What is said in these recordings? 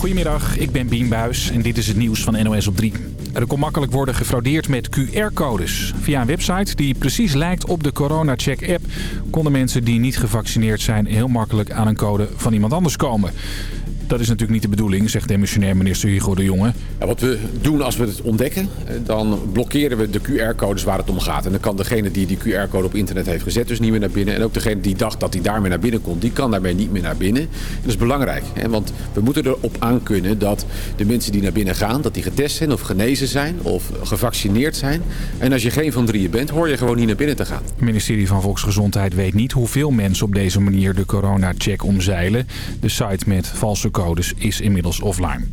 Goedemiddag, ik ben Bien en dit is het nieuws van NOS op 3. Er kon makkelijk worden gefraudeerd met QR-codes. Via een website die precies lijkt op de CoronaCheck-app... konden mensen die niet gevaccineerd zijn heel makkelijk aan een code van iemand anders komen. Dat is natuurlijk niet de bedoeling, zegt demissionair minister Hugo de Jonge. Ja, wat we doen als we het ontdekken, eh, dan blokkeren we de QR-codes waar het om gaat. En dan kan degene die die QR-code op internet heeft gezet dus niet meer naar binnen. En ook degene die dacht dat hij daarmee naar binnen kon, die kan daarmee niet meer naar binnen. En dat is belangrijk, hè? want we moeten erop aankunnen dat de mensen die naar binnen gaan, dat die getest zijn of genezen zijn of gevaccineerd zijn. En als je geen van drieën bent, hoor je gewoon niet naar binnen te gaan. Het ministerie van Volksgezondheid weet niet hoeveel mensen op deze manier de corona-check omzeilen. De site met valse is inmiddels offline.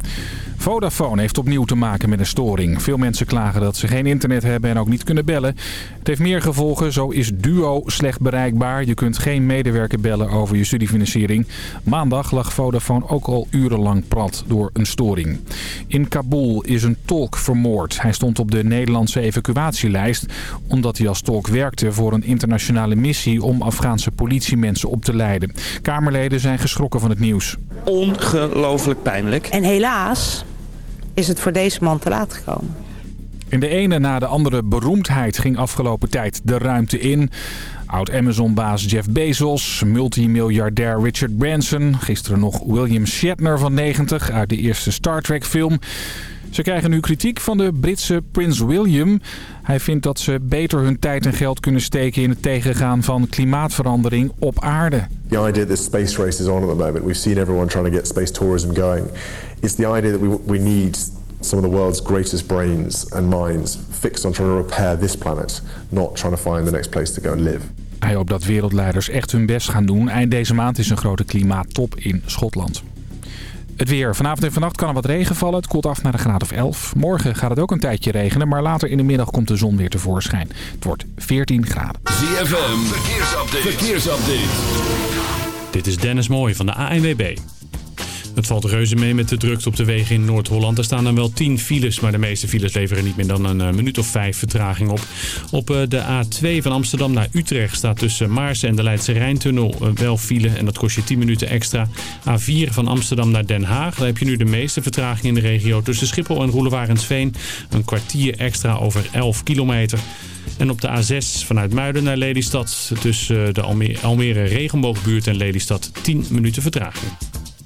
Vodafone heeft opnieuw te maken met een storing. Veel mensen klagen dat ze geen internet hebben en ook niet kunnen bellen. Het heeft meer gevolgen. Zo is Duo slecht bereikbaar. Je kunt geen medewerker bellen over je studiefinanciering. Maandag lag Vodafone ook al urenlang prat door een storing. In Kabul is een tolk vermoord. Hij stond op de Nederlandse evacuatielijst... omdat hij als tolk werkte voor een internationale missie... om Afghaanse politiemensen op te leiden. Kamerleden zijn geschrokken van het nieuws. Ongelooflijk pijnlijk. En helaas is het voor deze man te laat gekomen. In de ene na de andere beroemdheid ging afgelopen tijd de ruimte in. Oud-Amazon-baas Jeff Bezos, multimiljardair Richard Branson... gisteren nog William Shatner van 90 uit de eerste Star Trek-film... Ze krijgen nu kritiek van de Britse Prins William. Hij vindt dat ze beter hun tijd en geld kunnen steken in het tegengaan van klimaatverandering op aarde. The idea that space race is on at the moment, we've seen everyone trying to get space tourism going. It's the idea that we, we need some of the world's greatest brains and minds fixed on trying to repair this planet, not trying to find the next place to go and live. Hij hoopt dat wereldleiders echt hun best gaan doen. Eind deze maand is een grote klimaattop in Schotland. Het weer. Vanavond en vannacht kan er wat regen vallen. Het koelt af naar een graad of 11. Morgen gaat het ook een tijdje regenen, maar later in de middag komt de zon weer tevoorschijn. Het wordt 14 graden. ZFM, verkeersupdate. verkeersupdate. Dit is Dennis Mooij van de ANWB. Het valt reuze mee met de drukte op de wegen in Noord-Holland. Er staan dan wel 10 files, maar de meeste files leveren niet meer dan een eh, minuut of vijf vertraging op. Op eh, de A2 van Amsterdam naar Utrecht staat tussen Maarsen en de Leidse Rijntunnel eh, wel file. En dat kost je 10 minuten extra. A4 van Amsterdam naar Den Haag. Daar heb je nu de meeste vertraging in de regio. Tussen Schiphol en Roelewarensveen een kwartier extra over 11 kilometer. En op de A6 vanuit Muiden naar Lelystad tussen de Almere Regenboogbuurt en Lelystad 10 minuten vertraging.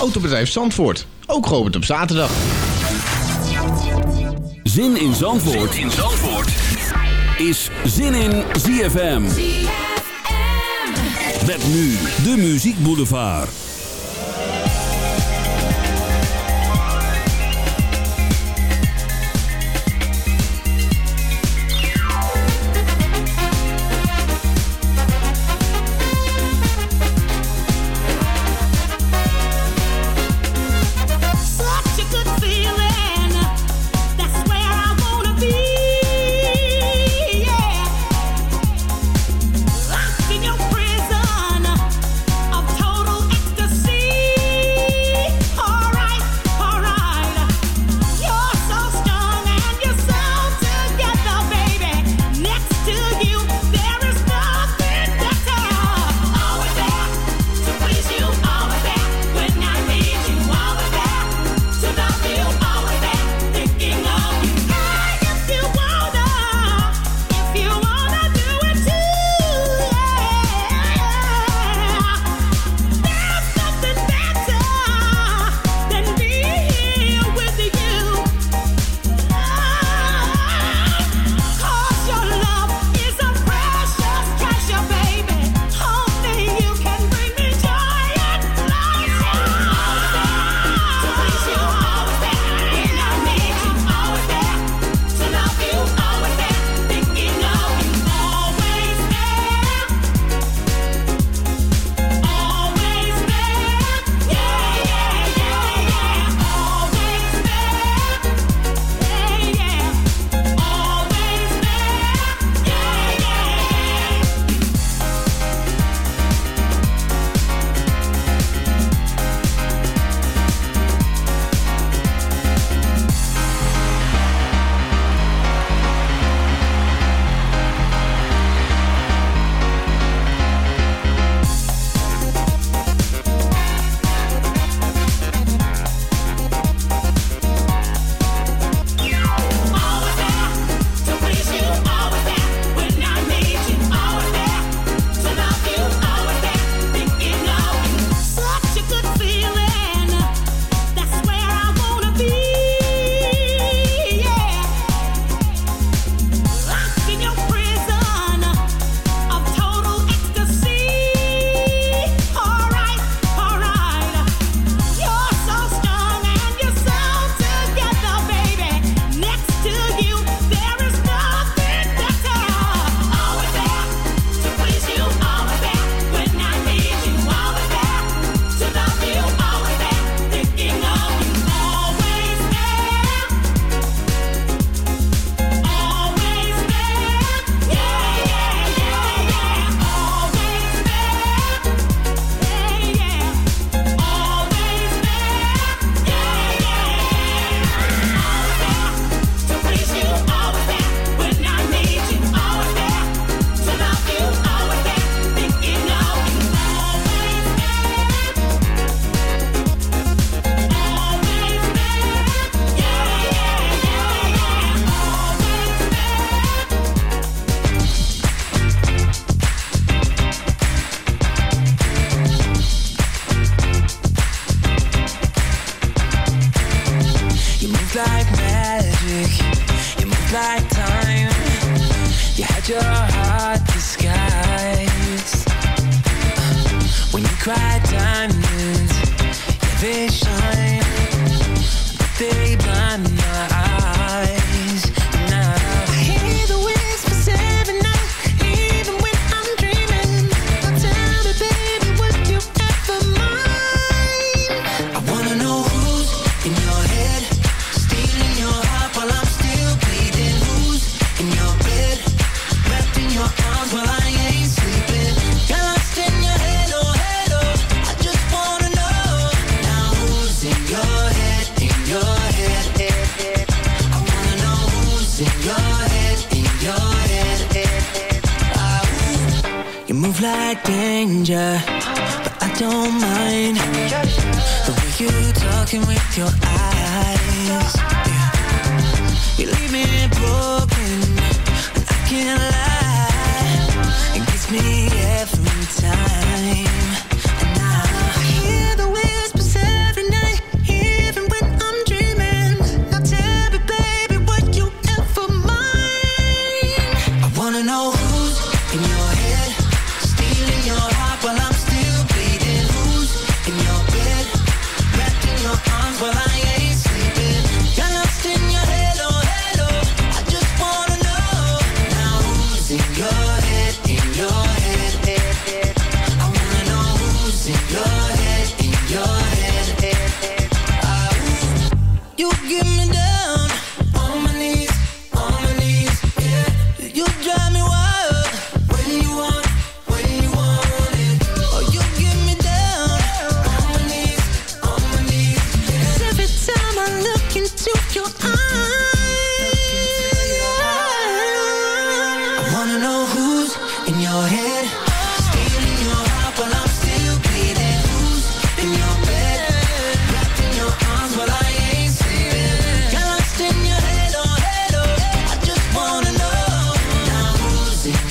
Autobedrijf Zandvoort. Ook geopend op zaterdag. Zin in Zandvoort, zin in Zandvoort. is Zin in ZFM. Met nu de Muziek Boulevard.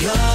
Who's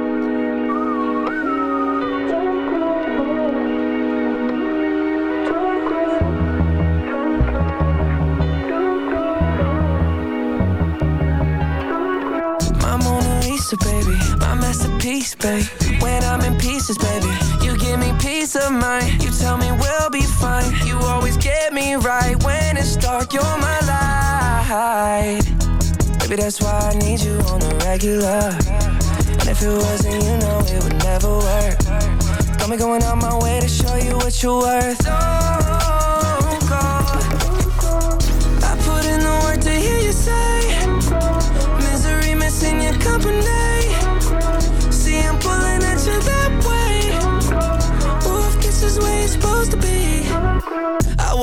That's why I need you on the regular. And if it wasn't, you know it would never work. Got me going out my way to show you what you're worth. Don't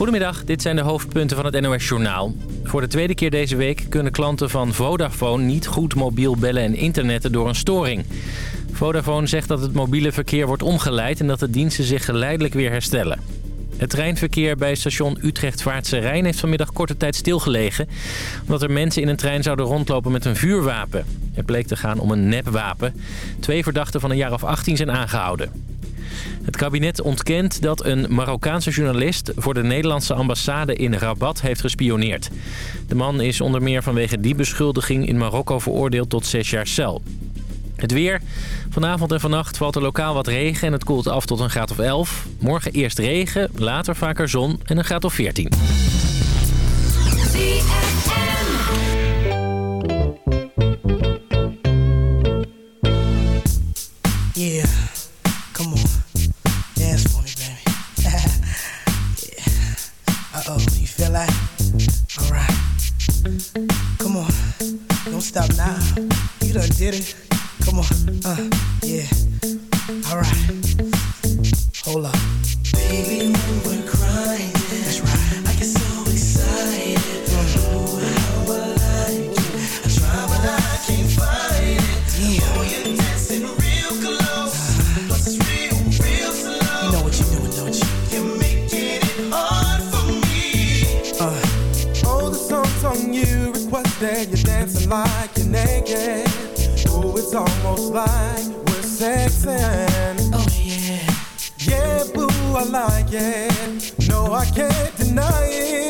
Goedemiddag, dit zijn de hoofdpunten van het NOS Journaal. Voor de tweede keer deze week kunnen klanten van Vodafone niet goed mobiel bellen en internetten door een storing. Vodafone zegt dat het mobiele verkeer wordt omgeleid en dat de diensten zich geleidelijk weer herstellen. Het treinverkeer bij station Utrecht Vaartse Rijn heeft vanmiddag korte tijd stilgelegen... omdat er mensen in een trein zouden rondlopen met een vuurwapen. Het bleek te gaan om een nepwapen. Twee verdachten van een jaar of 18 zijn aangehouden. Het kabinet ontkent dat een Marokkaanse journalist voor de Nederlandse ambassade in Rabat heeft gespioneerd. De man is onder meer vanwege die beschuldiging in Marokko veroordeeld tot zes jaar cel. Het weer. Vanavond en vannacht valt er lokaal wat regen en het koelt af tot een graad of 11. Morgen eerst regen, later vaker zon en een graad of 14. Yeah, stop now. You done did it. Come on, uh, yeah. All right. Hold up. Baby, yeah. Oh, it's almost like we're sexing. Oh, yeah. Yeah, boo, I like it. No, I can't deny it.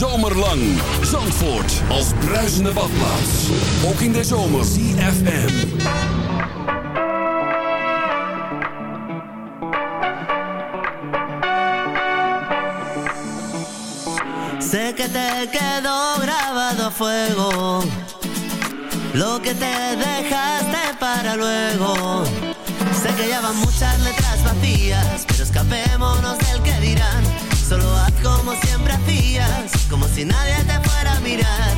Hele zomer lang. Zandvoort als bruisende badplaats. Ook de zomer. CFM. Sé que te quedó grabado a fuego lo que te dejaste para luego. Sé que ya van muchas letras vacías, pero escapémonos del que dirán. Solo haz como siempre hacías, si nadie te fuera a mirar.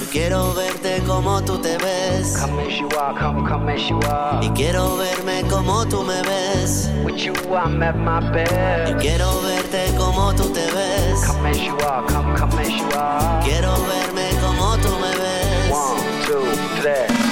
Yo quiero verte como tú te ves. Come as you are, come, come as you are. Y quiero verme como tú me ves. With you, I'm at my best. Yo quiero verte como tú te ves. Come as you are, come, come as you are. Quiero verme como tú me ves. One, two, three.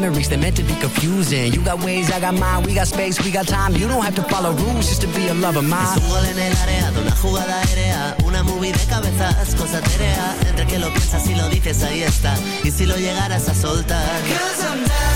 memories that meant to be confusing. You got ways, I got mine. We got space, we got time. You don't have to follow rules just to be a lover of mine. Es un gol en el área de una jugada aérea, una movie de cabezas, cosa terea. Entre que lo piensas y lo dices, ahí está. Y si lo llegaras a soltar. Cause I'm down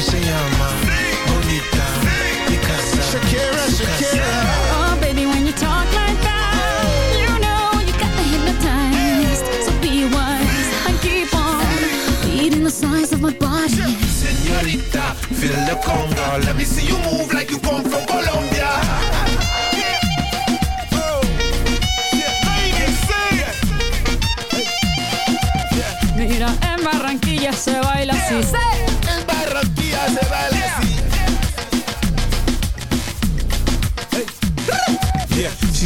Se llama? Bonita. Picasa. Shakira, Shakira. Oh, baby, when you talk like that, you know you got me hypnotized. So be wise and keep on reading the signs of my body. Señorita, feel the conga. Let me see you move like you come from Colombia. Mira, en Barranquilla se baila así.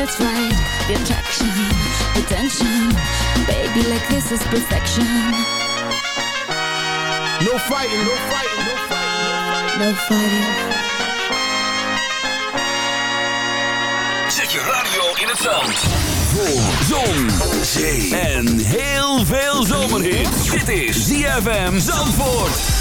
it's right. The attraction, the tension. Baby, like this is perfection. No fighting, no fighting, no fighting. No fighting. Zet je radio in het zand. Voor zon, zee en heel veel zomerhit Dit is ZFM Zandvoort.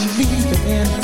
she's leaving